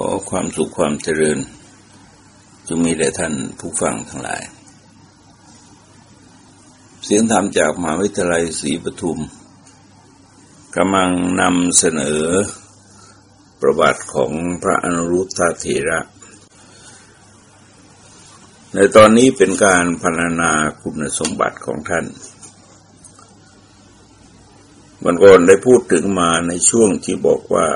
ขอความสุขความเจริญจงมีแด่ท่านผู้ฟังทั้งหลาย เสียงธรรมจากมหาวิทยาลัยศรีปทุมกำลังนำเสนอประวัติของพระอนุรุทธเถระ ในตอนนี้เป็นการพรรณนาคุณสมบัติของท่านมันก่อนได้พูดถึงมาในช่วงที่บอกว่า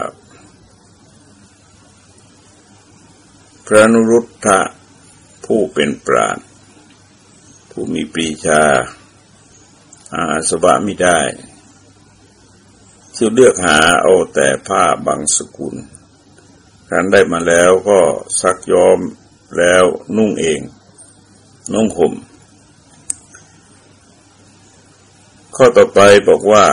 พระนุรุทธะผู้เป็นปราดผู้มีปรีชา อาสวะไม่ได้คือเลือกหาเอาแต่ผ้าบางสกุลครั้นได้มาแล้วก็ซักย้อมแล้วนุ่งเอง นุ่งห่มข้อต่อไปบอกว่า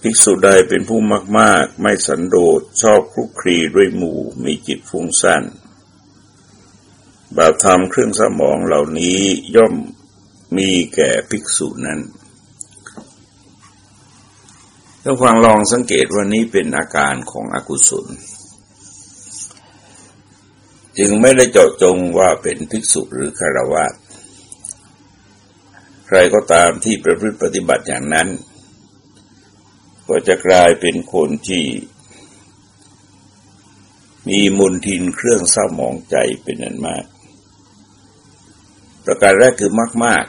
ภิกษุใดเป็นผู้มาก ๆ ไม่สันโดษชอบคลุกคลีด้วยหมู่มีจิตฟุ้งซ่านบาปธรรมเครื่องสมองเหล่านี้ย่อมมีแก่ภิกษุนั้นถ้าฟังลองสังเกตว่านี้เป็นอาการของอกุศล จึงไม่ได้เจาะจงว่าเป็นภิกษุหรือคารวะใครก็ตามที่ประพฤติปฏิบัติอย่างนั้น ก็จะกลายเป็นคนที่ มีมนทินเครื่องเศร้าหมองใจเป็นอันมาก ประการแรกคือมาก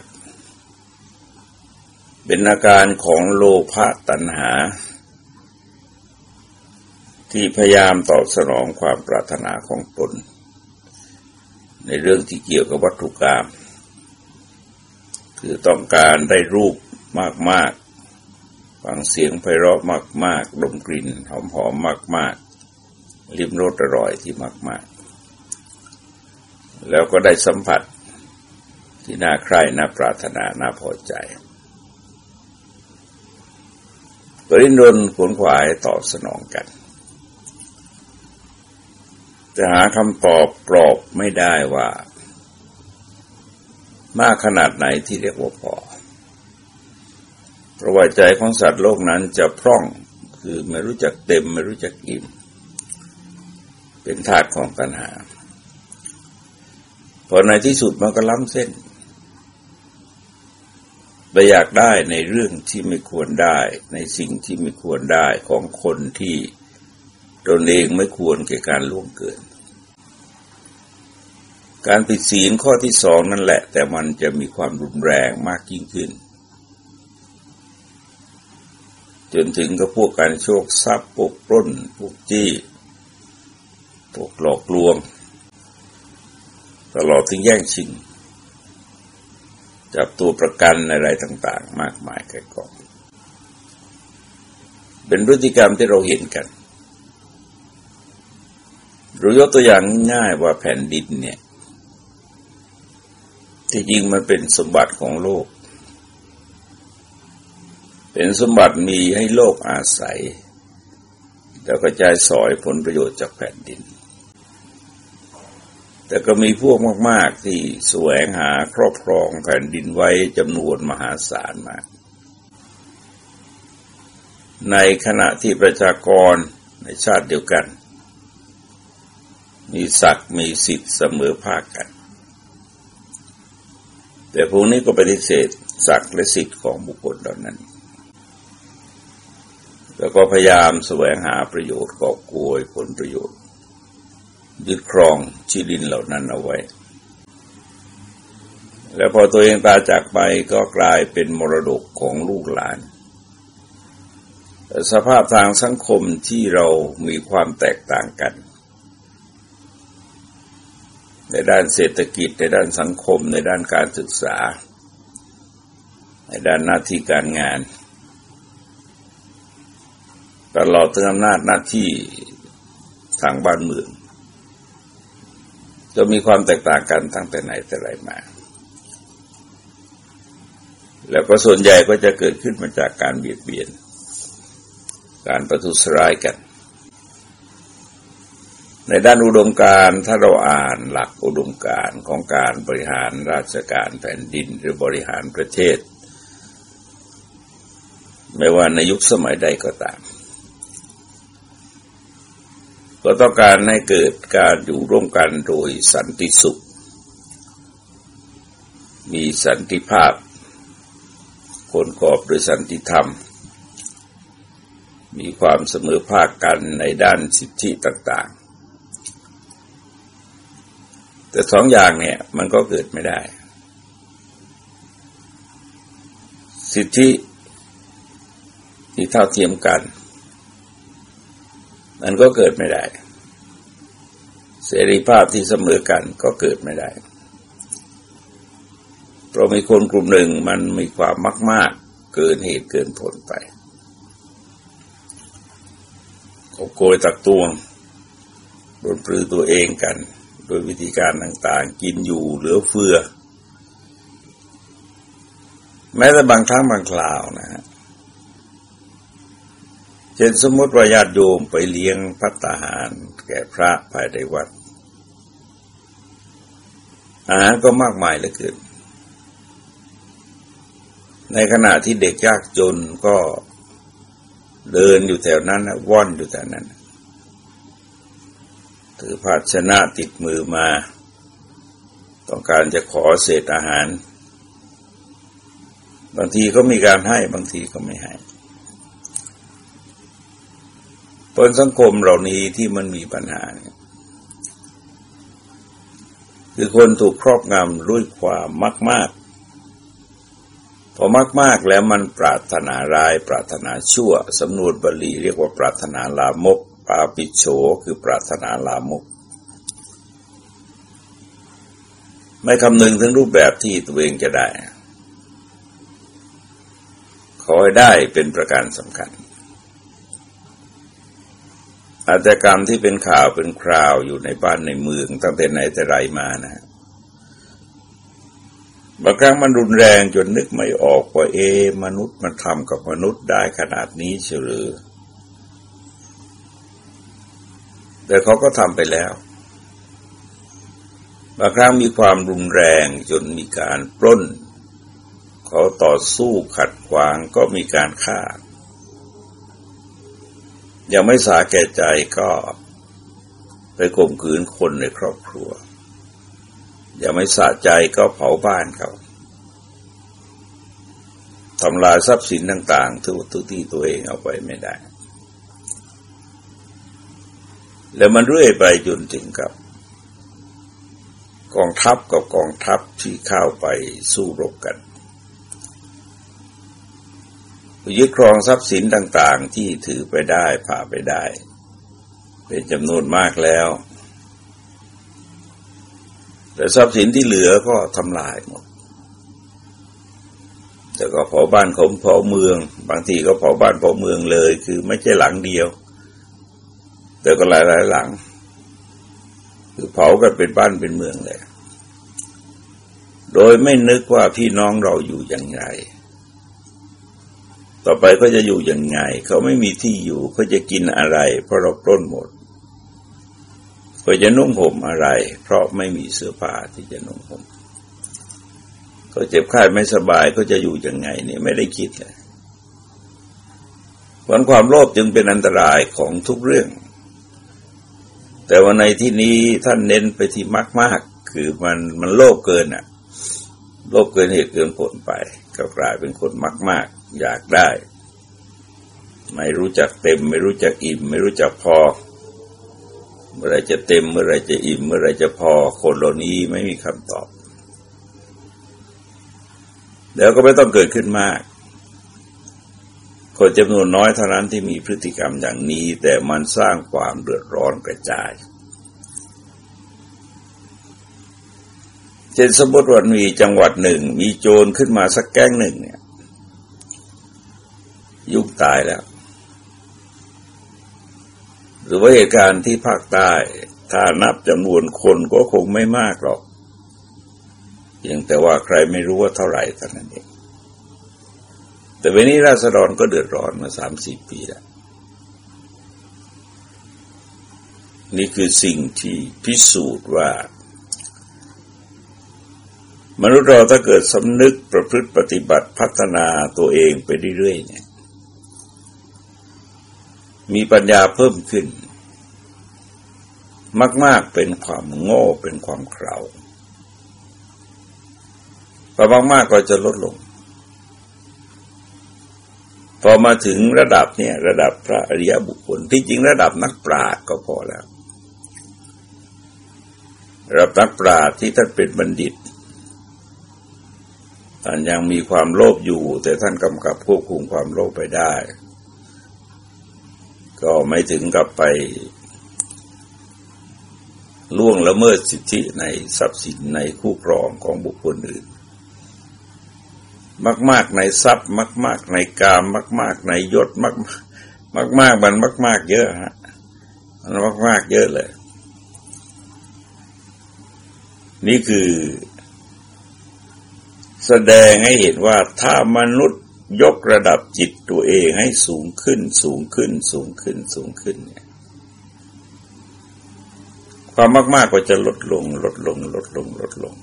ๆ เป็นอาการของโลภะตัณหา ที่พยายามตอบสนองความปรารถนาของตน ในเรื่องที่เกี่ยวกับวัตถุกรรมคือต้องการได้รูปมาก ฟังเสียงไพเราะมาก ๆ ดมกลิ่นหอมๆมาก ๆ ลิ้มรสอร่อยที่มาก ๆ แล้วก็ได้สัมผัสที่น่าใคร่น่าปรารถนาน่าพอใจปรินนขวนขวายตอบสนองกัน จะหาคำตอบกรอบไม่ได้ว่า มากขนาดไหนที่เรียกว่าพอ ประวัติใจของสัตว์โลกนั้นจะพร่องคือไม่รู้จักเต็มไม่รู้จักอิ่ม เป็นธาตุของปัญหาพอในที่สุดมันก็ล้ำเส้นไปอยากได้ในเรื่องที่ไม่ควรได้ ในสิ่งที่ไม่ควรได้ของคนที่ตนเองไม่ควรแก่การล่วงเกิน การปิดศีลข้อที่สองนั่นแหละ แต่มันจะมีความรุนแรงมากยิ่งขึ้น จนถึงกับพวกการโชคทรัพย์พวกปล้นพวกจี้พวกหลอกลวง ตลอดถึงแย่งชิงจับตัวประกันอะไรต่างๆ มากมายแก่กองเป็นพฤติกรรมที่เราเห็นกันเรายกตัวอย่างง่ายว่าแผ่นดินเนี่ย ที่จริงมันเป็นสมบัติของโลก เป็นสมบัติมีให้โลกอาศัย แล้วกระจายสอยผลประโยชน์จากแผ่นดิน แต่ก็มีพวกมาก ๆ ที่แสวงหาครอบครองแผ่นดินไว้จำนวนมหาศาลมาก ในขณะที่ประชากรในชาติเดียวกัน มีศักดิ์มีสิทธิ์เสมอภาคกัน แต่พวกนี้ก็ปฏิเสธศักดิ์และสิทธิ์ของบุคคลเหล่านั้น แล้วก็พยายามแสวงหาประโยชน์กอบกวยผลประโยชน์ ยึดครองที่ดินเหล่านั้นเอาไว้ แล้วพอตัวเองตายจากไปก็กลายเป็นมรดกของลูกหลาน สภาพทางสังคมที่เรามีความแตกต่างกัน ในด้านเศรษฐกิจในด้านสังคมในด้านการศึกษา ในด้านหน้าที่การงาน ตลอดถึงอำนาจหน้าที่ทางบ้านเมืองจะมีความแตกต่างกันตั้งแต่ไหนแต่ไรมา แล้วก็ส่วนใหญ่ก็จะเกิดขึ้นมาจากการเบียดเบียน การประทุษร้ายกัน ในด้านอุดมการถ้าเราอ่านหลักอุดมการของการบริหารราชการแผ่นดินหรือบริหารประเทศ ไม่ว่าในยุคสมัยใดก็ตาม ก็ต้องการให้เกิดการอยู่ร่วมกันโดยสันติสุข มีสันติภาพ คนกอบโดยสันติธรรม มีความเสมอภาคกันในด้านสิทธิต่าง ๆ แต่สองอย่างเนี่ยมันก็เกิดไม่ได้ สิทธิที่เท่าเทียมกัน มันก็เกิดไม่ได้ เสรีภาพที่เสมอกันก็เกิดไม่ได้ เพราะมีคนกลุ่มหนึ่งมันมีความมากมากเกินเหตุเกินผลไปเขาโกยตักตวงโดนปลือตัวเองกัน โดยวิธีการต่างๆ กินอยู่เหลือเฟือ แม้แต่บางครั้งบางคราวนะฮะ ช่นสมมติว่าญาติโยมไปเลี้ยงพัตาหาร แก่พระภายในวัด อาหารก็มากมายเหลือเกินในขณะที่เด็กยากจนก็เดินอยู่แถวนั้นว่อนอยู่แถวนั้น ถือภาชนะติดมือมา ต้องการจะขอเศษอาหาร บางทีก็มีการให้บางทีก็ไม่ให้ ผลสังคมเหล่านี้ที่มันมีปัญหาคือคนถูกครอบงำด้วยความมากมากพอมากมากแล้วมันปรารถนาร้าย ปรารถนาชั่ว สำนวนบาลีเรียกว่าปรารถนาลามกปาปิโฉคือปรารถนาลามก ไม่คำนึงถึงรูปแบบที่ตัวเองจะได้ ขอให้ได้เป็นประการสำคัญ อาชญากรรมที่เป็นข่าวเป็นคราวอยู่ในบ้านในเมืองตั้งแต่ไหนแต่ไรมานะบางครั้งมันรุนแรงจนนึกไม่ออกว่าเอ มนุษย์มันทำกับมนุษย์ได้ขนาดนี้เฉลือแต่เขาก็ทำไปแล้วบางครั้งมีความรุนแรงจนมีการปล้น เขาต่อสู้ขัดขวางก็มีการฆ่า ยังไม่สาแก่ใจก็ไปข่มขืนคนในครอบครัว ยังไม่สะใจก็เผาบ้านเขาทำลายทรัพย์สินต่างๆทุกทุกที่ตัวเองเอาไปไม่ได้ แล้วมันเรื่อยไปจนถึงกับ กองทัพกับกองทัพที่เข้าไปสู้รบกัน ยึดครองทรัพย์สินต่าง ๆ ที่ถือไปได้พาไปได้ เป็นจำนวนมากแล้ว แต่ทรัพย์สินที่เหลือก็ทำลายหมดแต่ก็เผาบ้านเขาเผาเมือง บางทีก็เผาบ้านเผาเมืองเลย คือไม่ใช่หลังเดียว แต่ก็หลายหลายหลัง คือเผากันเป็นบ้านเป็นเมืองเลย โดยไม่นึกว่าพี่น้องเราอยู่อย่างไร ต่อไปก็จะอยู่ยังไง เขาไม่มีที่อยู่เขาจะกินอะไร เพราะเราปล้นหมดก็จะนุ่งห่มอะไร เพราะไม่มีเสื้อผ้าที่จะนุ่งห่มเขาเจ็บไข้ไม่สบายก็จะอยู่ยังไงนี่ไม่ได้คิดเลยผลความโลภจึงเป็นอันตรายของทุกเรื่อง แต่ว่าในที่นี้ท่านเน้นไปที่มากมากคือมันมันโลภเกินอะ โลภเกินเหตุเกินผลไป ก็กลายเป็นคนมากมาก อยากได้ ไม่รู้จักเต็ม ไม่รู้จักอิ่ม ไม่รู้จักพอ เมื่อไรจะเต็ม เมื่อไรจะอิ่ม เมื่อไรจะพอ คนเหล่านี้ไม่มีคำตอบ แล้วก็ไม่ต้องเกิดขึ้นมาก คนจำนวนน้อยเท่านั้นที่มีพฤติกรรมอย่างนี้ แต่มันสร้างความเดือดร้อนกระจายเช่นสมมติว่ามีจังหวัดหนึ่ง มีโจรขึ้นมาสักแก๊งหนึ่งเนี่ย ยุคตายแล้ว หรือว่าเหตุการณ์ที่ภาคใต้ถ้านับจำนวนคนก็คงไม่มากหรอกเพียงแต่ว่าใครไม่รู้ว่าเท่าไหร่เท่านั้นเอง แต่วันนี้ราษฎรก็เดือดร้อนมาสามสี่ปีแล้ว นี่คือสิ่งที่พิสูจน์ว่า มนุษย์เราถ้าเกิดสำนึกประพฤติปฏิบัติพัฒนาตัวเองไปเรื่อยๆเนี่ย มีปัญญาเพิ่มขึ้น มาก ๆ เป็นความโง่เป็นความเขลาพอมาก ๆ ก็จะลดลง พอมาถึงระดับเนี่ยระดับพระอริยบุคคล ที่จริงระดับนักปราชญ์ก็พอแล้วระดับนักปราชญ์ที่ท่านเป็นบัณฑิตท่านยังมีความโลภอยู่ แต่ท่านกำกับควบคุมความโลภไปได้ ก็ไม่ถึงกับไปล่วงละเมิดสิทธิในทรัพย์สินในคู่ครองของบุคคลอื่น มากๆในทรัพย์ มาก ๆ ในกามมาก ๆ ในยศมากมากมากมันมาก ๆ เยอะฮะมันมาก ๆ เยอะเลย นี่คือแสดงให้เห็นว่าถ้ามนุษย์ ยกระดับจิตตัวเองให้สูงขึ้น สูงขึ้น สูงขึ้น สูงขึ้นเนี่ยความมาก ๆ ก็จะลดลง ลดลง ลดลง ลดลง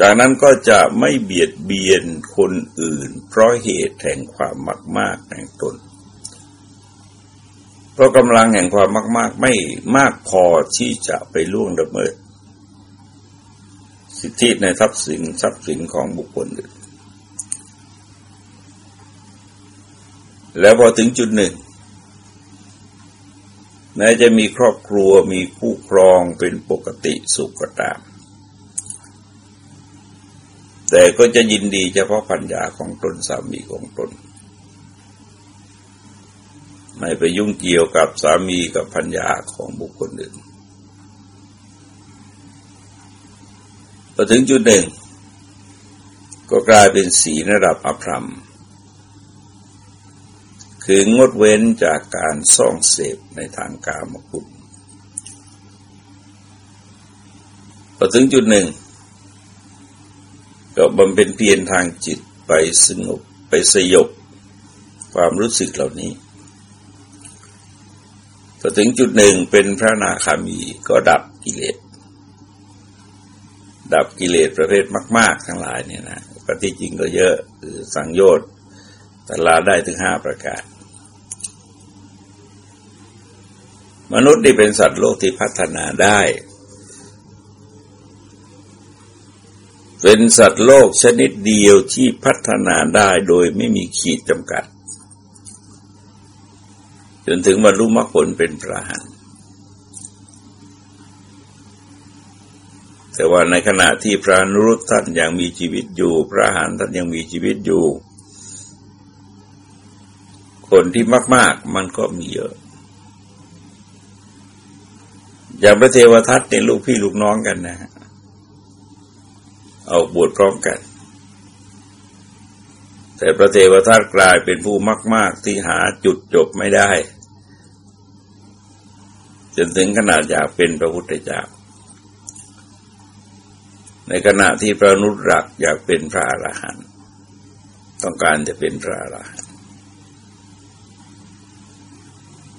จากนั้นก็จะไม่เบียดเบียนคนอื่น เพราะเหตุแห่งความมาก ๆ แห่งตน เพราะกำลังแห่งความมาก ๆ ไม่มากพอที่จะไปล่วงละเมิด สิทธิในทรัพย์สินทรัพย์สินของบุคคลอื่น แล้วพอถึงจุดหนึ่งแม้จะมีครอบครัวมีคู่ครองเป็นปกติสุขก็ตาม แต่ก็จะยินดีเฉพาะปัญญาของตนสามีของตน ไม่ไปยุ่งเกี่ยวกับสามีกับพัญญาของบุคคลอื่น อถึงจุดหนึ่ง ก็กลายเป็นสีระดับอภรรม คืองดเว้นจากการส่องเสพในทางกามคุณพอถึงจุดหนึ่ง ก็บำเพ็ญเพียรทางจิตไปสงบไปสยบความรู้สึกเหล่านี้พอถึงจุดหนึ่งเป็นพระนาคามีก็ดับกิเลส ดับกิเลสประเภทมาก ๆ ทั้งหลายเนี่ยนะปฏิจริงก็เยอะคือสังโยชน์แต่ลาได้ถึงห้าประการ มนุษย์นี่เป็นสัตว์โลกที่พัฒนาได้ เป็นสัตว์โลกชนิดเดียวที่พัฒนาได้โดยไม่มีขีดจำกัด จนถึงบรรลุมรรคผลเป็นพระหัน แต่ว่าในขณะที่พระนรุตท่านยังมีชีวิตอยู่ พระหันท่านยังมีชีวิตอยู่ คนที่มาก ๆ มันก็มีเยอะ อย่างพระเทวทัตเนี่ยลูกพี่ลูกน้องกันนะฮะเอาบวชพร้อมกัน แต่พระเทวทัตกลายเป็นผู้มาก ๆ ที่หาจุดจบไม่ได้ จนถึงขนาดอยากเป็นพระพุทธเจ้า ในขณะที่พระนุรักอยากเป็นพระอรหันต์ต้องการจะเป็นพระอรหันต์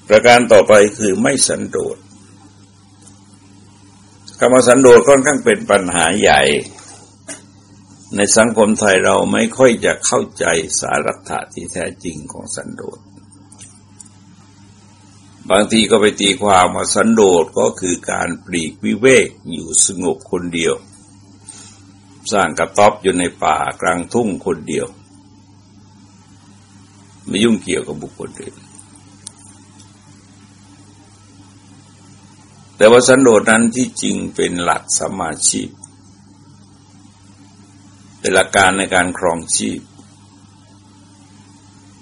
ประการต่อไปคือไม่สันโดษคำว่าสันโดษค่อนข้างเป็นปัญหาใหญ่ ในสังคมไทยเราไม่ค่อยจะเข้าใจสารัตที่แท้จริงของสันโดษบางทีก็ไปตีความว่าสันโดษก็คือการปลีกวิเวกอยู่สงบคนเดียว สร้างกระต๊อบอยู่ในป่ากลางทุ่งคนเดียว ไม่ยุ่งเกี่ยวกับบุคคลอื่นแต่ว่าสันโดษนั้นที่จริงเป็นหลักสมาชีพ เป็นหลักการในการครองชีพ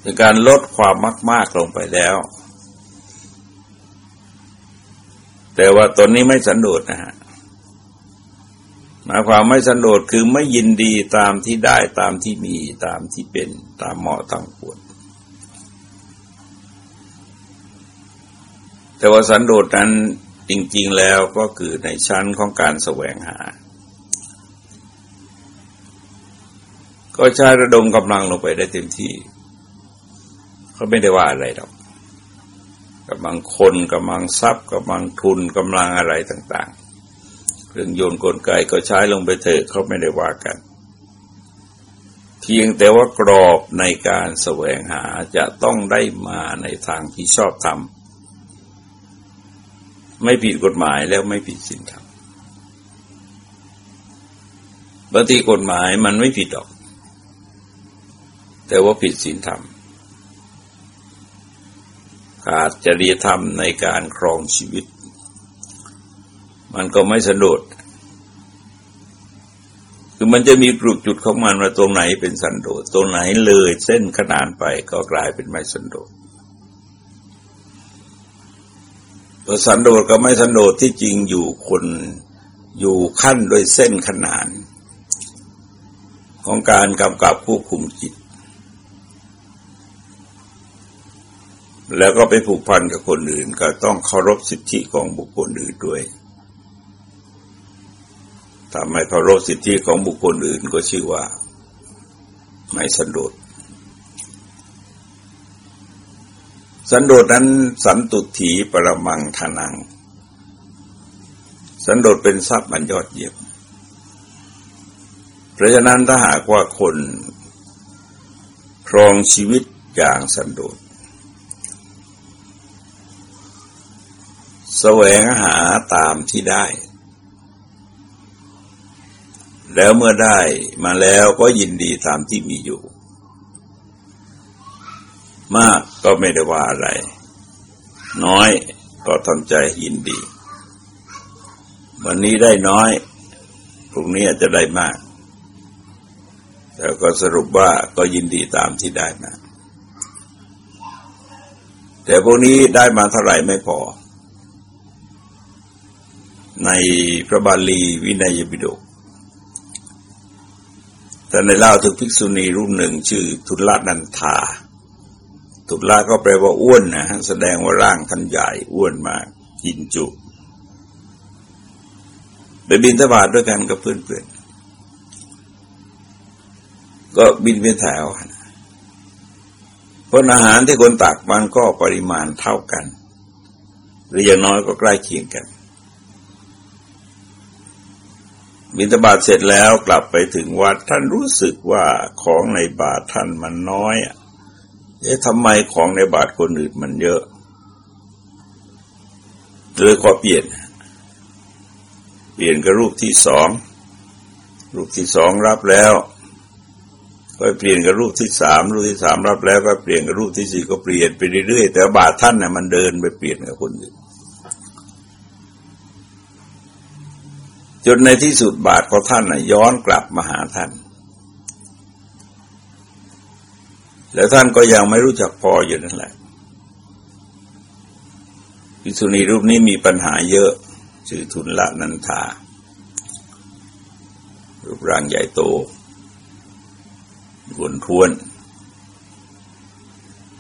เป็นการลดความมาก ๆ ลงไปแล้ว แต่ว่าตนนี้ไม่สันโดษนะฮะ มายความไม่สันโดษคือไม่ยินดีตามที่ได้ตามที่มีตามที่เป็นตามเหมาะตามควรแต่ว่าสันโดษนั้นจริง ๆแล้วก็คือในชั้นของการแสวงหา ก็ใช้ระดมกำลังลงไปได้เต็มที่ เขาไม่ได้ว่าอะไรหรอกกำลังคนกำลังทรัพย์กำลังทุนกำลังอะไรต่าง เครื่องยนต์กลไกก็ใช้ลงไปเถอะเขาไม่ได้ว่ากัน เพียงแต่ว่ากรอบในการแสวงหาจะต้องได้มาในทางที่ชอบทไม่ผิดกฎหมายแล้วไม่ผิดศีลธรรมบางทีกฎหมายมันไม่ผิดหรอก แต่ว่าผิดศีลธรรม ขาดจริยธรรมในการครองชีวิต มันก็ไม่สะดุดคือมันจะมีกรุจุดของมันว่าตรงไหนเป็นสันโดษตรงไหนเลยเส้นขนานไปก็กลายเป็นไม่สันโดษตัวสันโดษกับไม่สันโดษที่จริงอยู่คนอยู่ขั้นโดยเส้นขนาน ของการกำกับควบคุมจิต แล้วก็ไปผูกพันกับคนอื่น ก็ต้องเคารพสิทธิของบุคคลอื่นด้วย ทำให้เคารพสิทธิของบุคคลอื่นก็ชื่อว่า ไม่สันโดษสันโดษนั้นสันตุถีปรมังทานัง สันโดษเป็นทรัพย์มันยอดเยี่ยมเพราะฉะนั้นถ้าหากว่าคนครองชีวิตอย่างสันโดษแสวงหาตามที่ได้ แล้วเมื่อได้มาแล้วก็ยินดีตามที่มีอยู่ มากก็ไม่ได้ว่าอะไร น้อยก็ทำใจยินดี วันนี้ได้น้อยพรุ่งนี้อาจจะได้มาก แต่ก็สรุปว่าก็ยินดีตามที่ได้มาแต่พวกนี้ได้มาเท่าไหร่ไม่พอ ในพระบาลีวินัยบิดก แต่ในเล่าถึงภิกษุณีรูปหนึ่งชื่อทุลนันทาทุลาก็แปลว่าอ้วนนะแสดงว่าร่างท่านใหญ่อ้วนมากกินจุไปบินทบาทด้วยกันกับเพื่อนๆ ก็บินเป็นแถวเพราะอาหารที่คนตักมันก็ปริมาณเท่ากัน หรืออย่างน้อยก็ใกล้เคียงกัน บิณฑบาตเสร็จแล้วกลับไปถึงวัดท่านรู้สึกว่าของในบาทท่านมันน้อยอะเอ๊ะทำไมของในบาทคนอื่นมันเยอะเลยขอเปลี่ยน เปลี่ยนกับรูปที่สอง รูปที่สองรับแล้วก็เปลี่ยนกับรูปที่สามรูปที่สามรับแล้วก็เปลี่ยนกับรูปที่สี่ก็เปลี่ยนไปเรื่อยๆแต่บาทท่านน่ะมันเดินไปเปลี่ยนกับคนอื่น จนในที่สุดบาทของท่านนะย้อนกลับมาหาท่าน แล้วท่านก็ยังไม่รู้จักพออยู่นั่นแหละพิสุนีรูปนี้มีปัญหาเยอะชื่อทุนละนันทา รูปร่างใหญ่โตวนทวน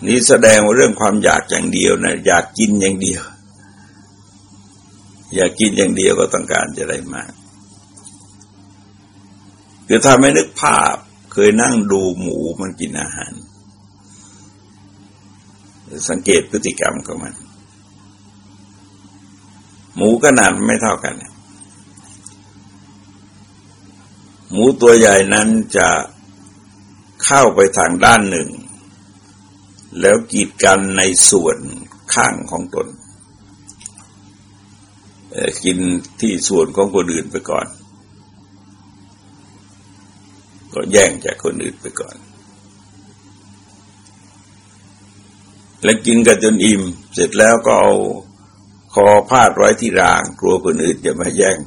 นี่แสดงว่าเรื่องความอยากอย่างเดียวนะอยากกินอย่างเดียว อยากกินอย่างเดียวก็ต้องการจะได้มากคือถ้าไม่นึกภาพเคยนั่งดูหมูมันกินอาหาร สังเกตพฤติกรรมของมัน หมูขนาดไม่เท่ากัน หมูตัวใหญ่นั้นจะเข้าไปทางด้านหนึ่ง แล้วกีดกันในส่วนข้างของตน กินที่ส่วนของคนอื่นไปก่อน ก็แย่งจากคนอื่นไปก่อน แล้วกินกันจนอิ่ม เสร็จแล้วก็เอาคอพาดไว้ที่ราง กลัวคนอื่นจะมาแย่ง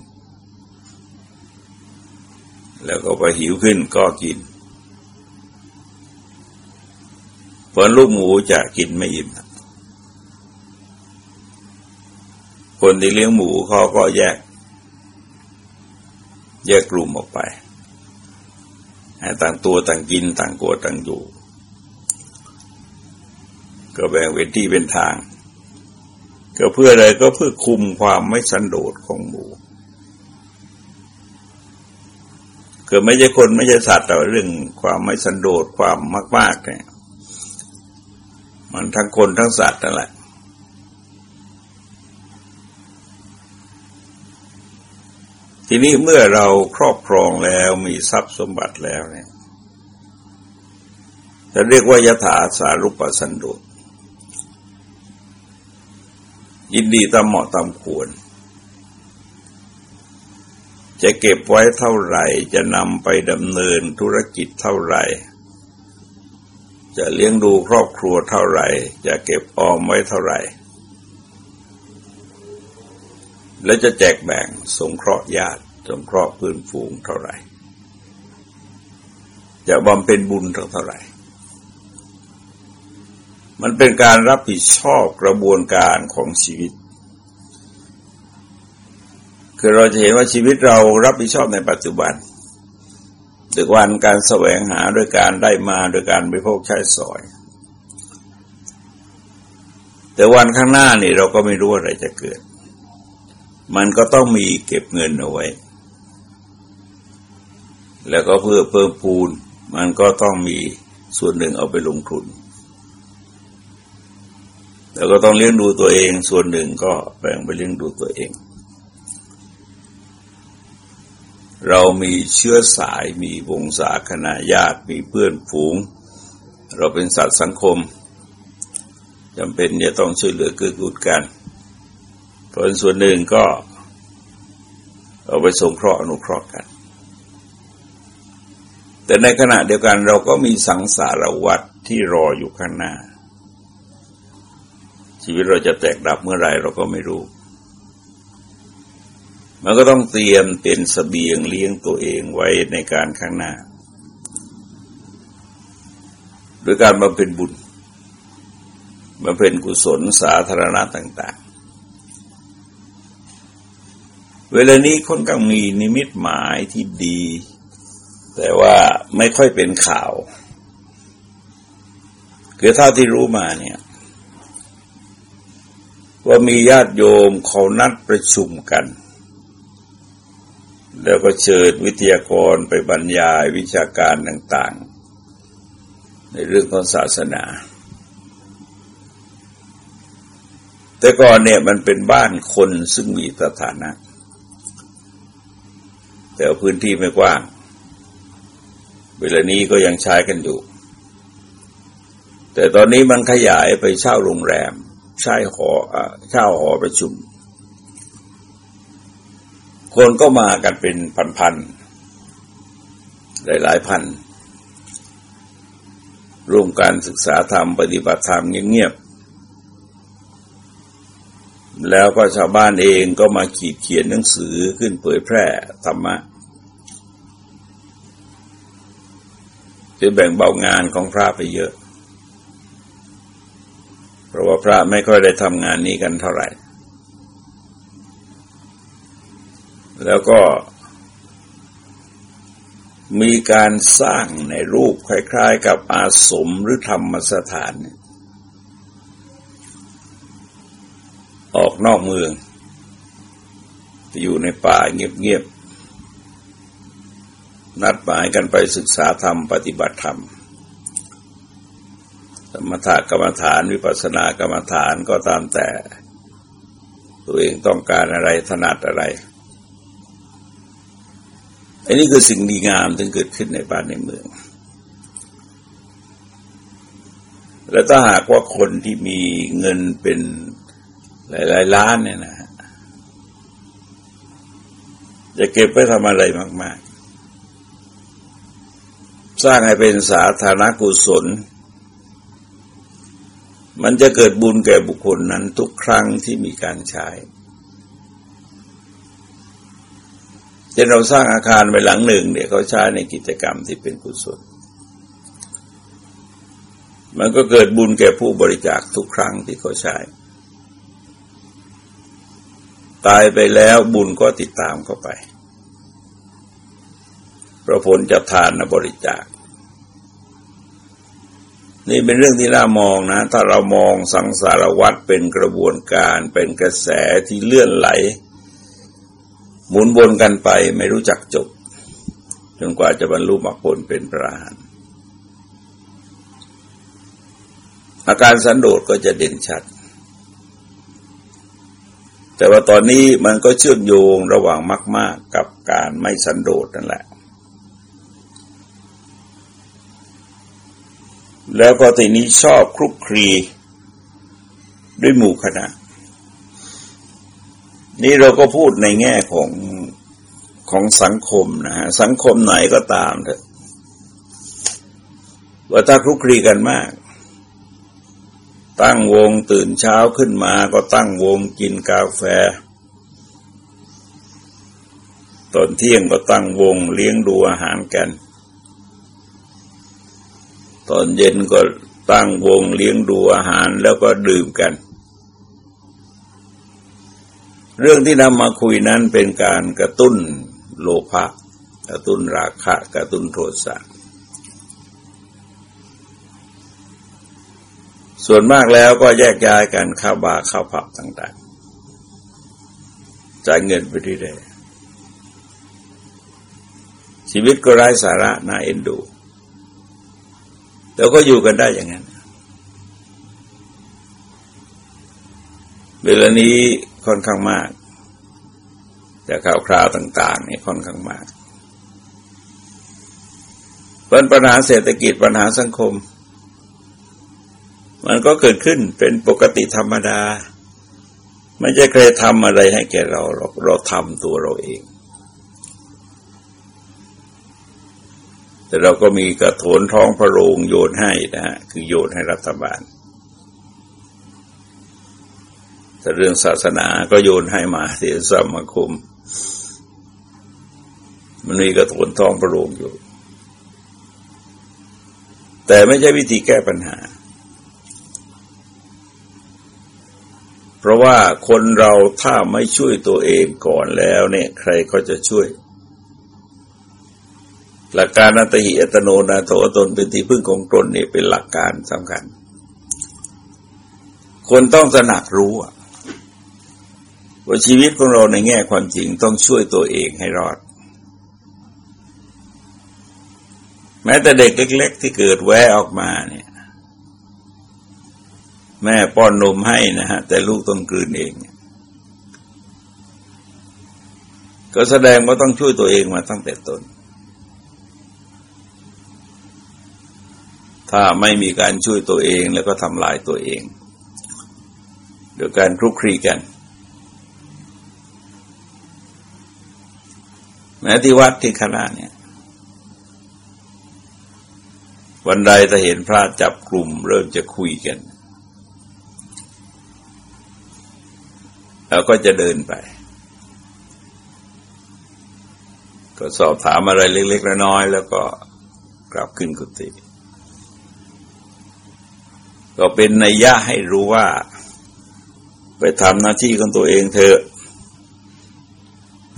แล้วก็ไปหิวขึ้นก็กินผลลูกหมูจะกินไม่อิ่ม คนที่เลี้ยงหมูเขาก็แยก แยกกลุ่มออกไปให้ต่างตัวต่างกินต่างกัวต่างอยู่ ก็แบ่งเป็นที่เป็นทาง ก็เพื่ออะไรก็เพื่อคุมความไม่สันโดษของหมูคือไม่ใช่คนไม่ใช่สัตว์แต่เรื่องความไม่สันโดษความมากๆเนี่ยมันทั้งคนทั้งสัตว์นั่นแหละ ทีนี้เมื่อเราครอบครองแล้วมีทรัพย์สมบัติแล้วเนี่ยจะเรียกว่ายถาสารุปสันโดษยินดีตามเหมาะตามควร จะเก็บไว้เท่าไหร่ จะนำไปดำเนินธุรกิจเท่าไหร่ จะเลี้ยงดูครอบครัวเท่าไหร่ จะเก็บออมไว้เท่าไหร่ และจะแจกแบ่งสงเคราะห์ญาติสงเคราะห์พื้นฝูงเท่าไหร่ จะบำเพ็ญบุญเท่าไหร่ มันเป็นการรับผิดชอบกระบวนการของชีวิต คือเราจะเห็นว่าชีวิตเรารับผิดชอบในปัจจุบันด้วยวันการแสวงหาด้วยการได้มาโดยการบริโภคใช้สอย แต่วันข้างหน้านี่เราก็ไม่รู้อะไรจะเกิด มันก็ต้องมีเก็บเงินเอาไว้ แล้วก็เพื่อเพิ่มพูน มันก็ต้องมีส่วนหนึ่งเอาไปลงทุน แล้วก็ต้องเลี้ยงดูตัวเอง ส่วนหนึ่งก็แบ่งไปเลี้ยงดูตัวเอง เรามีเชื้อสายมีวงศาคณะญาติมีเพื่อนฝูง เราเป็นสัตว์สังคมจำเป็นจะต้องช่วยเหลือเกื้อกูลกัน เพราะส่วนหนึ่งก็เอาไปสงเคราะห์อนุเคราะห์กัน แต่ในขณะเดียวกันเราก็มีสังสารวัตรที่รออยู่ข้างหน้า ชีวิตเราจะแตกดับเมื่อไรเราก็ไม่รู้ มันก็ต้องเตรียมเป็นสเสบียงเลี้ยงตัวเองไว้ในการข้างหน้าโดยการบำเพ็ญบุญบำเพ็ญกุศลสาธารณะต่าง ๆ เวลานี้คนกังมีนิมิตหมายที่ดี แต่ว่าไม่ค่อยเป็นข่าว คือเท่าที่รู้มาเนี่ย ว่ามีญาติโยมเขานัดประชุมกัน แล้วก็เชิญวิทยากรไปบรรยายวิชาการต่าง ๆ ในเรื่องของศาสนาแต่ก่อนเนี่ยมันเป็นบ้านคนซึ่งมีสถานะ แต่พื้นที่ไม่กว้าง เวลานี้ก็ยังใช้กันอยู่ แต่ตอนนี้มันขยายไปเช่าโรงแรมใช้หอเช่าหอประชุม คนก็มากันเป็นพันๆ หลายๆพัน ร่วมการศึกษาธรรม ปฏิบัติธรรมเงียบๆแล้วก็ชาวบ้านเองก็มาขีดเขียนหนังสือขึ้นเผยแพร่ธรรมะ จะแบ่งเบางานของพระไปเยอะ เพราะว่าพระไม่ค่อยได้ทำงานนี้กันเท่าไหร่ แล้วก็มีการสร้างในรูปคล้าย ๆ กับอาสมหรือธรรมสถาน ออกนอกเมือง อยู่ในป่าเงียบๆ นัดหมายกันไปศึกษาธรรมปฏิบัติธรรม สมถกรรมฐานวิปัสสนากรรมฐานก็ตามแต่ ตัวเองต้องการอะไรถนัดอะไรอันนี้คือสิ่งดีงามที่เกิดขึ้นในบ้านในเมือง แล้วถ้าหากว่าคนที่มีเงินเป็นหลายๆล้านเนี่ยนะจะเก็บไปทำอะไรมาก ๆ สร้างให้เป็นสาธารณกุศล มันจะเกิดบุญแก่บุคคลนั้นทุกครั้งที่มีการใช้เช่นเราสร้างอาคารไปหลังหนึ่งเนี่ยเขาใช้ในกิจกรรมที่เป็นกุศล มันก็เกิดบุญแก่ผู้บริจาคทุกครั้งที่เขาใช้ ตายไปแล้วบุญก็ติดตามเข้าไป พระผลจะทานบริจาค นี่เป็นเรื่องที่น่ามองนะ ถ้าเรามองสังสารวัตรเป็นกระบวนการเป็นกระแสที่เลื่อนไหล หมุนวนกันไปไม่รู้จักจบ จนกว่าจะบรรลุมรรคผลเป็นพระอรหันต์อาการสันโดษก็จะเด่นชัด แต่ว่าตอนนี้มันก็เชื่อมโยงระหว่างมาก ๆกับการไม่สันโดษนั่นแหละ แล้วก็ทีนี้ชอบคลุกคลีด้วยหมู่คณะ นี่เราก็พูดในแง่ของของสังคมนะฮะสังคมไหนก็ตามเถอะว่าถ้าคลุกคลีกันมาก ตั้งวงตื่นเช้าขึ้นมาก็ตั้งวงกินกาแฟตอนเที่ยงก็ตั้งวงเลี้ยงดูอาหารกัน ตอนเย็นก็ตั้งวงเลี้ยงดูอาหารแล้วก็ดื่มกัน เรื่องที่นำมาคุยนั้นเป็นการกระตุ้นโลภะกระตุ้นราคะ กระตุ้นโทสะส่วนมากแล้วก็แยกย้ายกันเข้าบาร์เข้าผับต่างๆจ่ายเงินไปที่ใดชีวิตก็ไร้สาระน่าเอ็นดู แต่ก็อยู่กันได้อย่างนั้น เวลานี้ค่อนข้างมาก แต่ข่าวคราวต่าง ๆ นี่ค่อนข้างมากเป็นปัญหาเศรษฐกิจปัญหาสังคม มันก็เกิดขึ้นเป็นปกติธรรมดา ไม่ใช่ใครทำอะไรให้แกเราเราเราทำตัวเราเอง แต่เราก็มีกระโถนท้องพระโรงโยนให้นะฮะคือโยนให้รัฐบาล แต่เรื่องศาสนาก็โยนให้มาที่สมาคม มันมีกระโถนท้องประโลมอยู่ แต่ไม่ใช่วิธีแก้ปัญหา เพราะว่าคนเราถ้าไม่ช่วยตัวเองก่อนแล้วเนี่ย ใครก็จะช่วย หลักการนัตหิอัตโนนาโถตนเป็นที่พึ่งของตนนี่เป็นหลักการสำคัญ คนต้องสนักรู้ว่าชีวิตของเราในแง่ความจริงต้องช่วยตัวเองให้รอด แม้แต่เด็กเล็ก ๆ ที่เกิดแวะออกมาเนี่ย แม่ป้อนนมให้นะฮะ แต่ลูกต้องกลืนเอง ก็แสดงว่าต้องช่วยตัวเองมาตั้งแต่ต้น ถ้าไม่มีการช่วยตัวเองแล้วก็ทำลายตัวเอง โดยการคลุกคลีกัน แม้ที่วัดที่คณะเนี่ย วันใดถ้าเห็นพระจับกลุ่มเริ่มจะคุยกันเราก็จะเดินไปก็สอบถามอะไรเล็กๆน้อยๆแล้วก็กลับขึ้นกุฏิ ก็เป็นนัยยะให้รู้ว่า ไปทำหน้าที่ของตัวเองเถอะ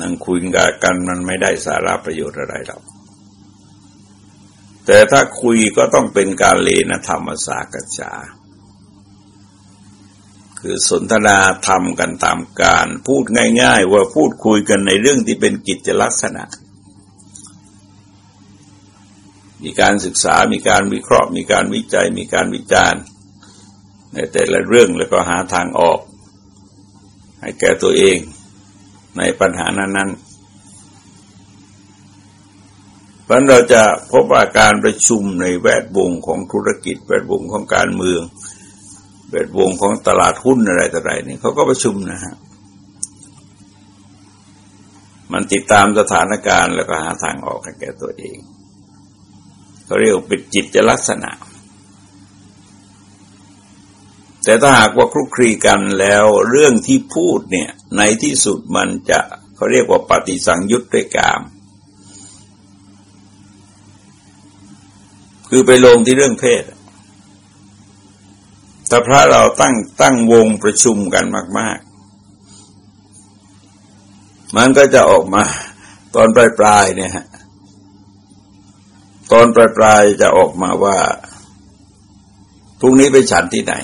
นั่งคุยกันมันไม่ได้สาระประโยชน์อะไรหรอกแต่ถ้าคุยก็ต้องเป็นการเลนธรรมสากจาคือสนทนาธรรมกันตามการพูดง่าย ๆ ว่าพูดคุยกันในเรื่องที่เป็นกิจลักษณะ มีการศึกษา มีการวิเคราะห์ มีการวิจัย มีการวิจารณ์ ในแต่ละเรื่องแล้วก็หาทางออก ให้แก่ตัวเองในปัญหานั้นๆเพราะเราจะพบว่าการประชุมในแวดวงของธุรกิจ แวดวงของการเมือง แวดวงของตลาดหุ้นอะไรต่ออะไรนี่เขาก็ประชุมนะฮะมันติดตามสถานการณ์แล้วก็หาทางออกให้แก่ตัวเองเขาเรียกเป็นจิตลักษณะ แต่ถ้าหากว่าคลุกคลีกันแล้วเรื่องที่พูดเนี่ยในที่สุดมันจะเขาเรียกว่าปฏิสังยุตด้วยกาม คือไปลงที่เรื่องเพศแต่พระเราตั้งตั้งวงประชุมกันมาก ๆ มันก็จะออกมาตอนปลายปลายเนี่ยฮะตอนปลายปลายจะออกมาว่าพรุ่งนี้ไปฉันที่ไหน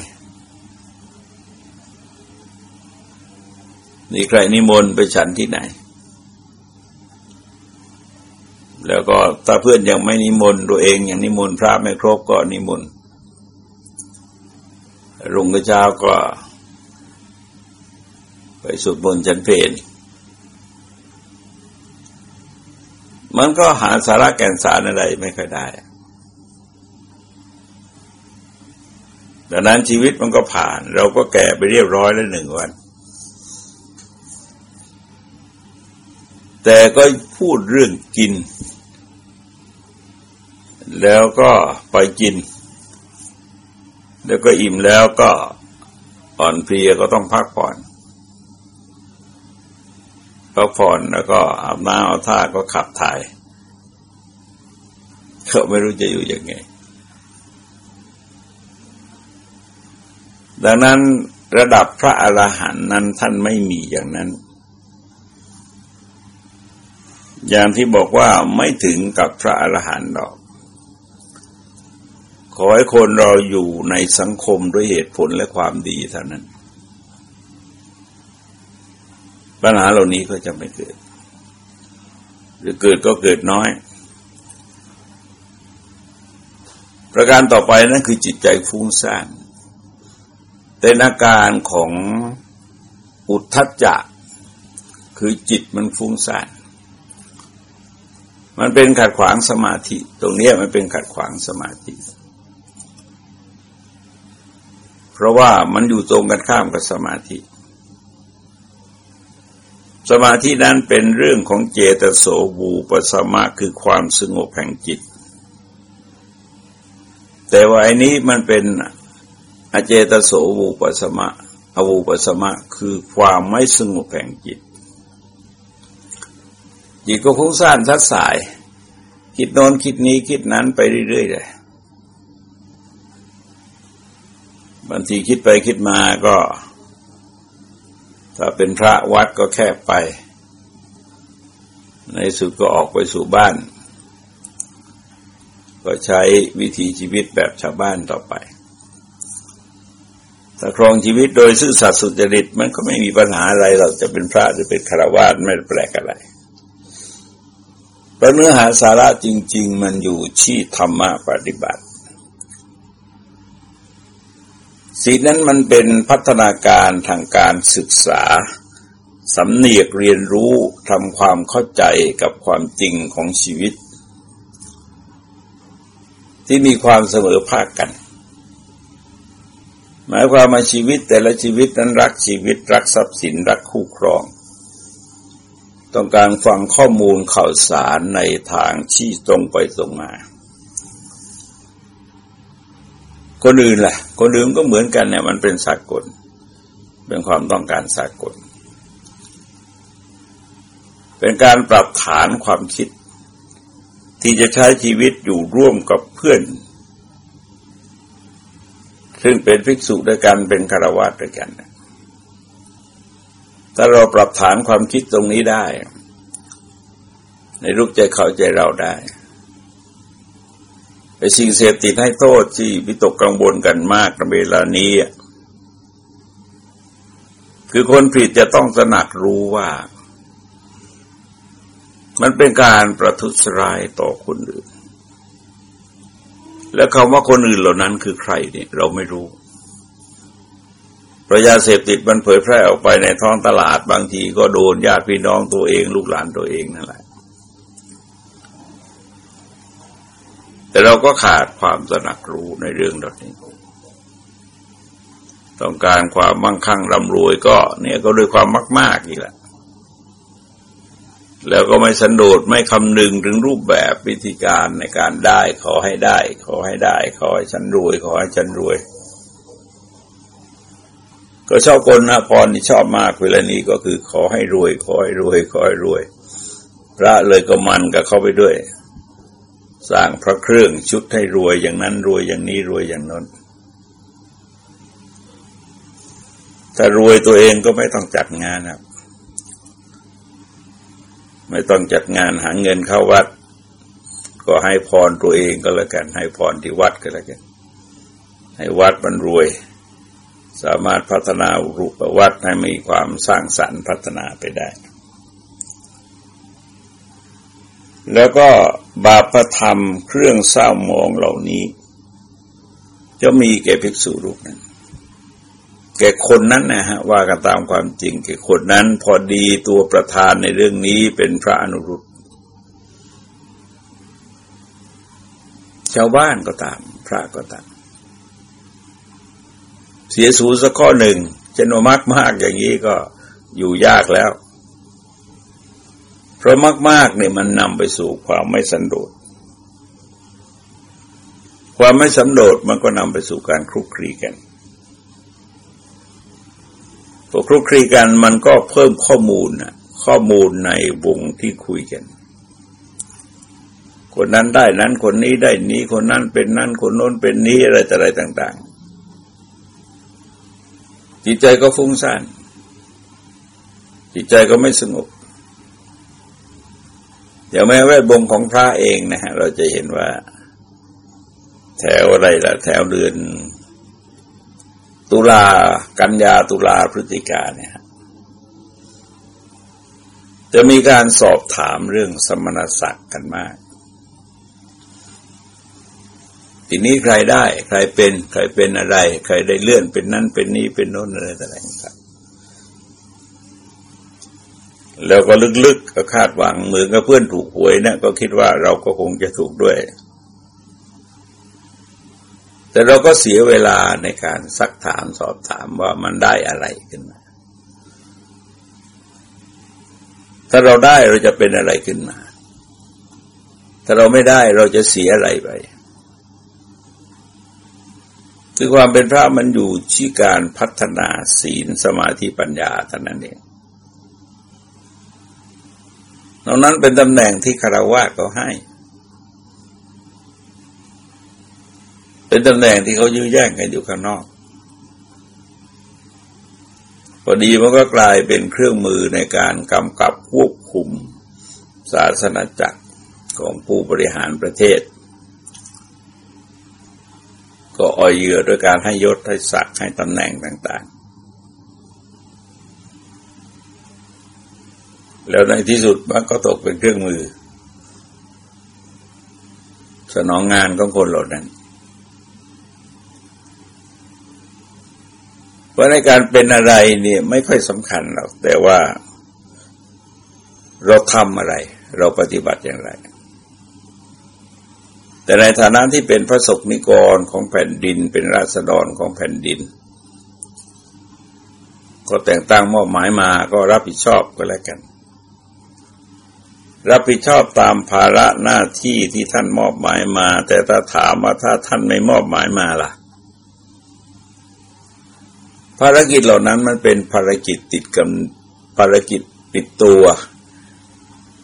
มีใครนิมนต์ไปฉันที่ไหน แล้วก็ถ้าเพื่อนยังไม่นิมนต์ตัวเองอย่างนิมนต์พระไม่ครบก็นิมนต์รุ่งเช้าก็ ไปสุดบนจันเพนมันก็หาสาระแก่นสารอะไรไม่ค่อยได้ดังนั้นชีวิตมันก็ผ่าน เราก็แก่ไปเรียบร้อยแล้วหนึ่งวัน แต่ก็พูดเรื่องกิน แล้วก็ไปกิน แล้วก็อิ่มแล้วก็อ่อนเพลียก็ต้องพักผ่อนพักผ่อนแล้วก็อาบน้ำเอาท่าก็ขับถ่ายเขาไม่รู้จะอยู่ยังไง ดังนั้นระดับพระอรหันต์นั้นท่านไม่มีอย่างนั้น อย่างที่บอกว่าไม่ถึงกับพระอรหันต์ดอก ขอให้คนเราอยู่ในสังคมด้วยเหตุผลและความดีเท่านั้น ปัญหาเหล่านี้ก็จะไม่เกิด หรือเกิดก็เกิดน้อย ประการต่อไปนั่นคือจิตใจฟุ้งซ่านเป็นอาการของอุทธัจจะ คือจิตมันฟุ้งซ่าน มันเป็นขัดขวางสมาธิ ตรงนี้มันเป็นขัดขวางสมาธิ เพราะว่ามันอยู่ตรงกันข้ามกับสมาธิ สมาธินั้นเป็นเรื่องของเจตโสบูปสมาคือความสงบแห่งจิต แต่ว่าไอันนี้มันเป็นอเจตโสวูปสมะอวูปสมะคือความไม่สงบแห่งจิต จิตก็ฟุ้งซ่านทัดสาย คิดโน้นคิดนี้คิดนั้นไปเรื่อยๆเลยบางทีคิดไปคิดมาก็ ถ้าเป็นพระวัดก็แค่ไป ในสุดก็ออกไปสู่บ้าน ก็ใช้วิธีชีวิตแบบชาวบ้านต่อไปถ้าครองชีวิตโดยซื่อสัตย์สุจริตมันก็ไม่มีปัญหาอะไรเราจะเป็นพระหรือเป็นฆราวาสไม่แปลกอะไร เพราะเนื้อหาสาระจริง ๆ มันอยู่ที่ธรรมะปฏิบัติสีนั้นมันเป็นพัฒนาการทางการศึกษาสำเนียกเรียนรู้ทำความเข้าใจกับความจริงของชีวิต ที่มีความเสมอภาคกัน หมายความมาชีวิตแต่ละชีวิตนั้นรักชีวิตรักทรัพย์สินรักคู่ครอง ต้องการฟังข้อมูลข่าวสารในทางที่ตรงไปตรงมา คนอื่นแหละคนอื่นก็เหมือนกันเนี่ยมันเป็นสากล เป็นความต้องการสากล เป็นการปรับฐานความคิด ที่จะใช้ชีวิตอยู่ร่วมกับเพื่อน ซึ่งเป็นภิกษุด้วยกันเป็นคารวะด้วยกัน ถ้าเราปรับฐานความคิดตรงนี้ได้ ในรูปใจเขาใจเราได้ไอ้สิ่งเสพติดให้โทษที่วิตกกังวลกันมากในเวลานี้ คือคนผิดจะต้องตระหนักรู้ว่า มันเป็นการประทุษร้ายต่อคนอื่น แล้วคำว่าคนอื่นเหล่านั้นคือใครเนี่ย เราไม่รู้ ประยาเสพติดมันเผยแพร่ออกไปในท้องตลาดบางทีก็โดนญาติพี่น้องตัวเองลูกหลานตัวเองนั่นแหละ แต่เราก็ขาดความสนักรู้ในเรื่องเหล่านี้ ต้องการความมั่งคั่งร่ำรวยก็ เนี่ยก็ด้วยความมากๆอีกแหละ แล้วก็ไม่สันโดษไม่คำนึงถึงรูปแบบวิธีการในการได้ ขอให้ได้ ขอให้ได้ ขอให้ฉันรวย ขอให้ฉันรวย ก็ชอบคนนะพรที่ชอบมากเวลานี้ก็คือขอให้รวยขอให้รวยขอให้รวย พระเลยก็มันกับเขาไปด้วย สร้างพระเครื่องชุดให้รวยอย่างนั้นรวยอย่างนี้รวยอย่างนั้นถ้ารวยตัวเองก็ไม่ต้องจัดงานครับ ไม่ต้องจัดงานหาเงินเข้าวัด ก็ให้พรตัวเองก็แล้วกัน ให้พรที่วัดก็แล้วกัน ให้วัดมันรวย สามารถพัฒนารูปวัดให้มีความสร้างสรรค์พัฒนาไปได้ แล้วก็บาปธรรมเครื่องเศร้ามองเหล่านี้ จะมีแก่ภิกษุรูปนั้นแก่คนนั้นนะฮะว่ากันตามความจริงแก่คนนั้นพอดีตัวประธานในเรื่องนี้เป็นพระอนุรุตชาวบ้านก็ตาม พระก็ตาม เสียสูสักข้อหนึ่งเจนมากมากอย่างนี้ก็อยู่ยากแล้ว เพราะมาก ๆ เนี่ยมันนำไปสู่ความไม่สันโดษ ความไม่สันโดษมันก็นำไปสู่การคลุกคลีกันพอคลุกคลีกันมันก็เพิ่มข้อมูลนะข้อมูลในวงที่คุยกัน คนนั้นได้นั้นคนนี้ได้นี้คนนั้นเป็นนั้นคนโน้นเป็นนี้อะไรแต่อะไรต่างๆ จิตใจก็ฟุ้งซ่าน จิตใจก็ไม่สงบอย่างแม้แวดวงของพระเองนะฮะเราจะเห็นว่า แถวอะไรล่ะ แถวเดือน ตุลากันยาตุลาพฤศจิกาเนี่ยจะมีการสอบถามเรื่องสมณศักดิ์กันมาก ทีนี้ใครได้ ใครเป็น ใครเป็นอะไร ใครได้เลื่อนเป็นนั่นเป็นนี้เป็นโน้นอะไรต่างๆครับแล้วก็ลึกๆก็คาดหวังเหมือนกับเพื่อนถูกหวยเนะก็คิดว่าเราก็คงจะถูกด้วย แต่เราก็เสียเวลาในการซักถามสอบถามว่ามันได้อะไรขึ้นมา ถ้าเราได้เราจะเป็นอะไรขึ้นมา ถ้าเราไม่ได้เราจะเสียอะไรไป คือความเป็นพระมันอยู่ที่การพัฒนาศีลสมาธิปัญญาเท่านั้นเองนอกนั้นเป็นตำแหน่งที่คารวะเขาให้ เป็นตำแหน่งที่เขายื้อแย่งกันอยู่ข้างนอกพอดีมันก็กลายเป็นเครื่องมือในการกำกับควบคุมศาสนาจักรของผู้บริหารประเทศ ก็อ่อยเยื่อด้วยการให้ยศให้ศักดิ์ให้ตำแหน่งต่าง ๆ แล้วในที่สุดมันก็ตกเป็นเครื่องมือ สนองงานของคนเหล่านั้นราะในการเป็นอะไรเนี่ยไม่ค่อยสำคัญหรอกแต่ว่าเราทำอะไร เราปฏิบัติอย่างไร แต่ในฐานะที่เป็นพระศกนิกรของแผ่นดิน เป็นราษฎรของแผ่นดิน ก็แต่งตั้งมอบหมายมาก็รับผิดชอบก็แล้วกัน รับผิดชอบตามภาระหน้าที่ที่ท่านมอบหมายมา แต่ถ้าถามว่าถ้าท่านไม่มอบหมายมาล่ะ ภารกิจเหล่านั้นมันเป็นภารกิจติดกับภารกิจปิดตัว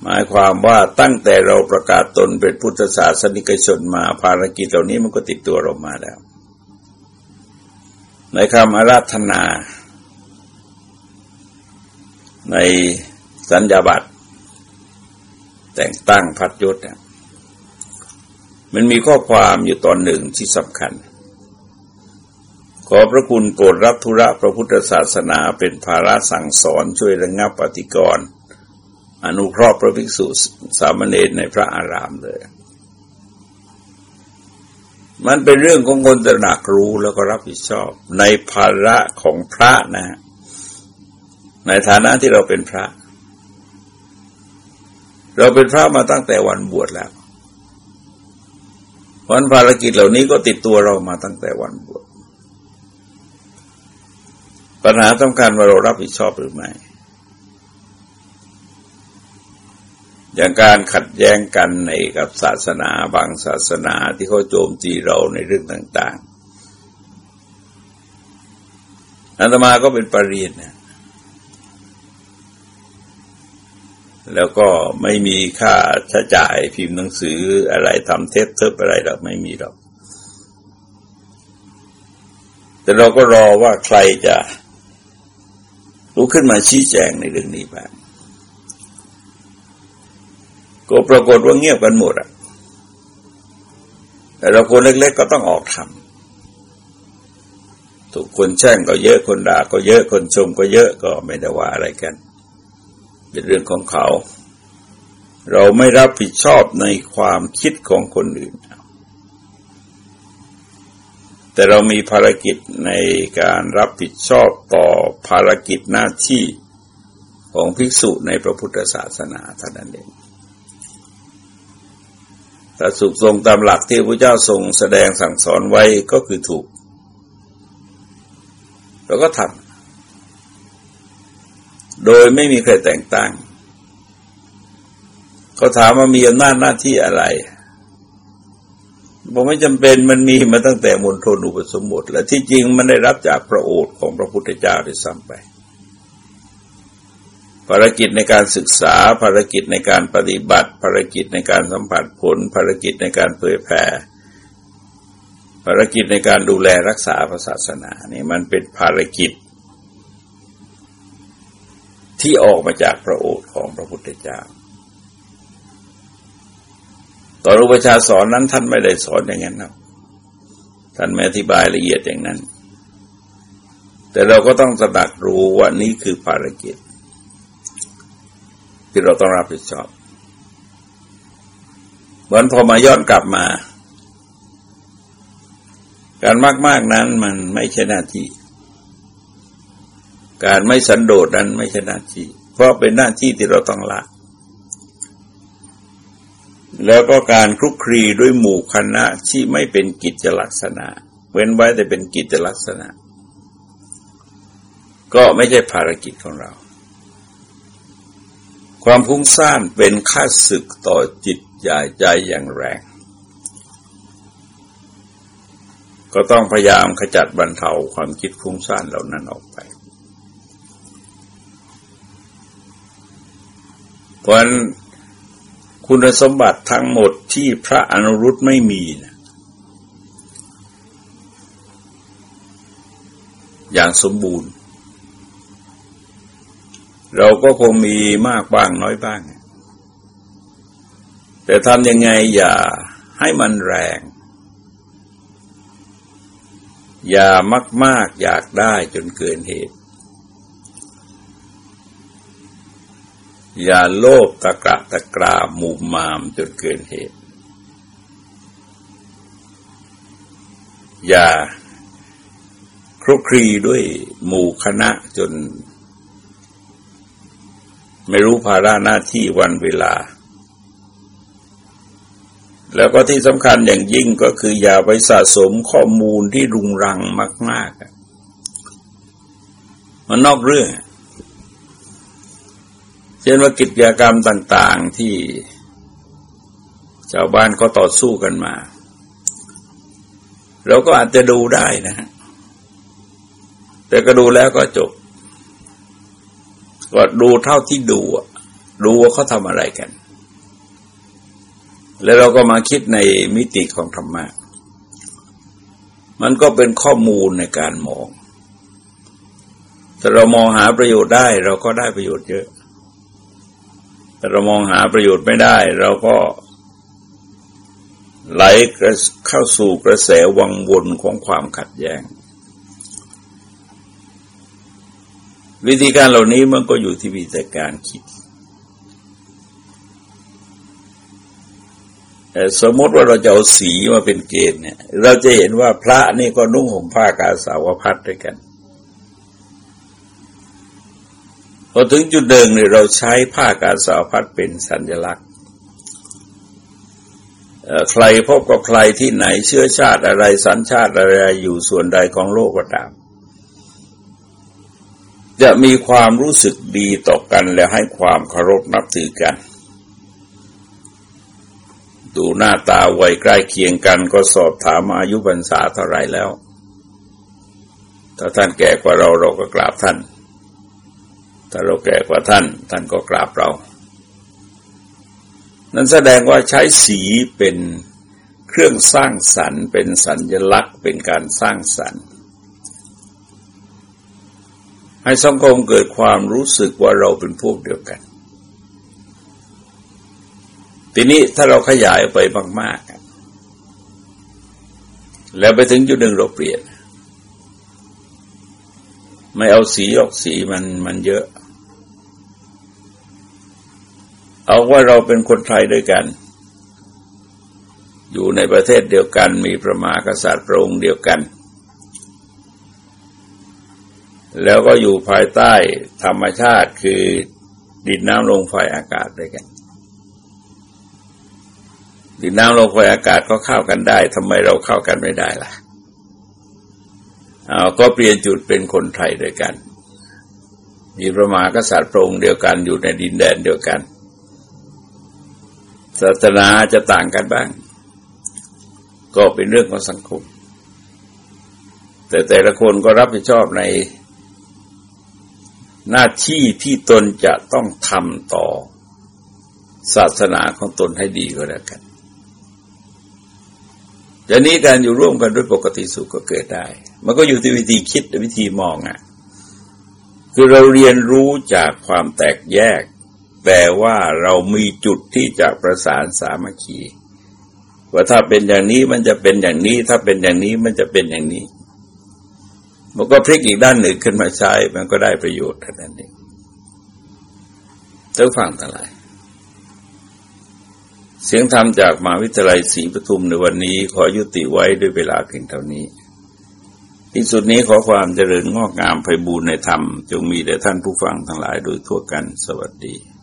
หมายความว่าตั้งแต่เราประกาศตนเป็นพุทธศาสนิกชนมาภารกิจเหล่านี้มันก็ติดตัวเรามาแล้ว ในคำอาราธนา ในสัญญาบัตรแต่งตั้งพัดยศมันมีข้อความอยู่ตอนหนึ่งที่สำคัญ ขอพระคุณโปรดรับธุระพระพุทธศาสนาเป็นภาระสั่งสอนช่วยระงับปฏิกรณ์ อนุเคราะห์พระภิกษุสามเณรในพระอารามเลย มันเป็นเรื่องของคนตระหนักรู้แล้วก็รับผิดชอบ ในภาระของพระนะ ในฐานะที่เราเป็นพระ เราเป็นพระมาตั้งแต่วันบวชแล้ววันภารกิจเหล่านี้ก็ติดตัวเรามาตั้งแต่วันบวชปัญหาสำคัญว่าเรารับผิดชอบหรือไม่ อย่างการขัดแย้งกันในกับศาสนาบางศาสนาที่เขาโจมตีเราในเรื่องต่าง ๆอันตมาก็เป็นปรริญญาแล้วก็ไม่มีค่าใช้จ่ายพิมพ์หนังสืออะไรทำเทปเทปอะไรหรอกไม่มีหรอก แต่เราก็รอว่าใครจะลุกขึ้นมาชี้แจงในเรื่องนี้บ้าง ก็ปรากฏว่าเงียบกันหมดอะ แต่เราคนเล็ก ๆ ก็ต้องออกทำถูกคนแช่งก็เยอะคนด่าก็เยอะคนชมก็เยอะก็ไม่ได้ว่าอะไรกัน เป็นเรื่องของเขา เราไม่รับผิดชอบในความคิดของคนอื่น แต่เรามีภารกิจในการรับผิดชอบต่อภารกิจหน้าที่ของภิกษุในพระพุทธศาสนาเท่านั้นเอง แต่สุขทรงตามหลักที่พระเจ้าทรงแสดงสั่งสอนไว้ก็คือถูก เราก็ทำโดยไม่มีใครแต่งตั้งเขาถามว่ามีอำนาจหน้าที่อะไรบอกไม่จำเป็นมันมีมาตั้งแต่มณฑลอุปสมบทและที่จริงมันได้รับจากพระโอษฐ์ของพระพุทธเจ้าด้วยซ้ำไป ภารกิจในการศึกษา ภารกิจในการปฏิบัติ ภารกิจในการสัมผัสผล ภารกิจในการเผยแผ่ภารกิจในการดูแลรักษาศาสนานี่มันเป็นภารกิจ ที่ออกมาจากพระโอษฐ์ของพระพุทธเจ้าตอนอุปชาสอนนั้นท่านไม่ได้สอนอย่างนั้นครับ ท่านไม่อธิบายละเอียดอย่างนั้น แต่เราก็ต้องสดักรู้ว่านี้คือภารกิจ ที่เราต้องรับผิดชอบเหมือนพอมาย้อนกลับมา การมาก ๆนั้นมันไม่ใช่หน้าที่ การไม่สันโดษนั้นไม่ใช่หน้าที่ เพราะเป็นหน้าที่ที่เราต้องละ แล้วก็การคลุกคลีด้วยหมู่คณะที่ไม่เป็นกิจลักษณะ เว้นไว้แต่เป็นกิจลักษณะ ก็ไม่ใช่ภารกิจของเรา ความพุ่งสร้างเป็นค่าศึกต่อจิตใจใจอย่างแรง ก็ต้องพยายามขจัดบรรเทาความคิดฟุ้งซ่านเหล่านั้นออกไปเพราะคุณสมบัติทั้งหมดที่พระอนุรุตไม่มีนะอย่างสมบูรณ์ เราก็คงมีมากบ้างน้อยบ้าง แต่ทำยังไงอย่าให้มันแรง อย่ามาก ๆ อยากได้จนเกินเหตุ อย่าโลภตะกระตะกราหมู่มามจนเกินเหตุ อย่าครุกครีด้วยหมู่คณะจน ไม่รู้ภาระหน้าที่วันเวลา แล้วก็ที่สำคัญอย่างยิ่งก็คืออย่าไปสะสมข้อมูลที่รุงรังมาก ๆ มันนอกเรื่อง เช่นว่ากิจกรรมต่าง ๆที่ชาวบ้านก็ต่อสู้กันมา เราก็อาจจะดูได้นะ แต่ก็ดูแล้วก็จบ ก็ดูเท่าที่ดูดูว่าเขาทำอะไรกัน แล้วเราก็มาคิดในมิติของธรรมะ มันก็เป็นข้อมูลในการมองถ้าเรามองหาประโยชน์ได้เราก็ได้ประโยชน์เยอะ แต่เรามองหาประโยชน์ไม่ได้ เราก็ไหลเข้าสู่กระแสวังวนของความขัดแย้ง วิธีการเหล่านี้มันก็อยู่ที่วิธีการคิดสมมติว่าเราจะเอาสีมาเป็นเกณฑ์เนี่ย เราจะเห็นว่าพระนี่ก็นุ่งห่มผ้ากาสาวพัดด้วยกันพอถึงจุดเดิมเนี่ยเราใช้ผ้ากาสาวพัดเป็นสัญลักษณ์ใครพบกับใครที่ไหนเชื้อชาติอะไรสัญชาติอะไรอยู่ส่วนใดของโลกก็ตาม จะมีความรู้สึกดีต่อกันและให้ความเคารพนับถือกัน ดูหน้าตาวัยใกล้เคียงกันก็สอบถามอายุพรรษาเท่าไรแล้ว ถ้าท่านแก่กว่าเราเราก็กราบท่าน ถ้าเราแก่กว่าท่าน ท่านก็กราบเรา นั้นแสดงว่าใช้สีเป็นเครื่องสร้างสรรค์ เป็นสัญลักษณ์ เป็นการสร้างสรรค์ ให้สังคมเกิดความรู้สึกว่าเราเป็นพวกเดียวกัน ทีนี้ถ้าเราขยายไปมาก ๆ แล้วไปถึงจุดหนึ่งเราเปลี่ยน ไม่เอาสีออกสีมันมันเยอะ เอาว่าเราเป็นคนไทยด้วยกัน อยู่ในประเทศเดียวกันมีพระมหากษัตริย์พระองค์เดียวกัน แล้วก็อยู่ภายใต้ธรรมชาติคือดินน้ำลมไฟอากาศด้วยกัน ดินน้ำลมไฟอากาศก็เข้ากันได้ทำไมเราเข้ากันไม่ได้ล่ะเอาก็เปลี่ยนจุดเป็นคนไทยด้วยกัน มีพระมหากษัตริย์พระองค์เดียวกันอยู่ในดินแดนเดียวกันศาสนาจะต่างกันบ้าง ก็เป็นเรื่องของสังคม แต่แต่ละคนก็รับผิดชอบใน หน้าที่ที่ตนจะต้องทำต่อศาสนาของตนให้ดีก็แล้วกันจะนี้การอยู่ร่วมกันด้วยปกติสุขก็เกิดได้ มันก็อยู่ที่วิธีคิดวิธีมองอะ่ะ คือเราเรียนรู้จากความแตกแยก แต่ว่าเรามีจุดที่จะประสานสามัคคีว่าถ้าเป็นอย่างนี้มันจะเป็นอย่างนี้ ถ้าเป็นอย่างนี้มันจะเป็นอย่างนี้ มันก็พลิกอีกด้านหนึ่งขึ้นมาใช้ มันก็ได้ประโยชน์ท่านั้นเองเจ้าฟังทั้งหลายเสียงธรรมจากมหาวิทยาลัยศรีปทุมในวันนี้ขอยุติไว้ด้วยเวลาเพียงเท่านี้ ที่สุดนี้ขอความเจริญงอกงามไพบูรณในธรรม จงมีแด่ท่านผู้ฟังทั้งหลายโดยทั่วกันสวัสดี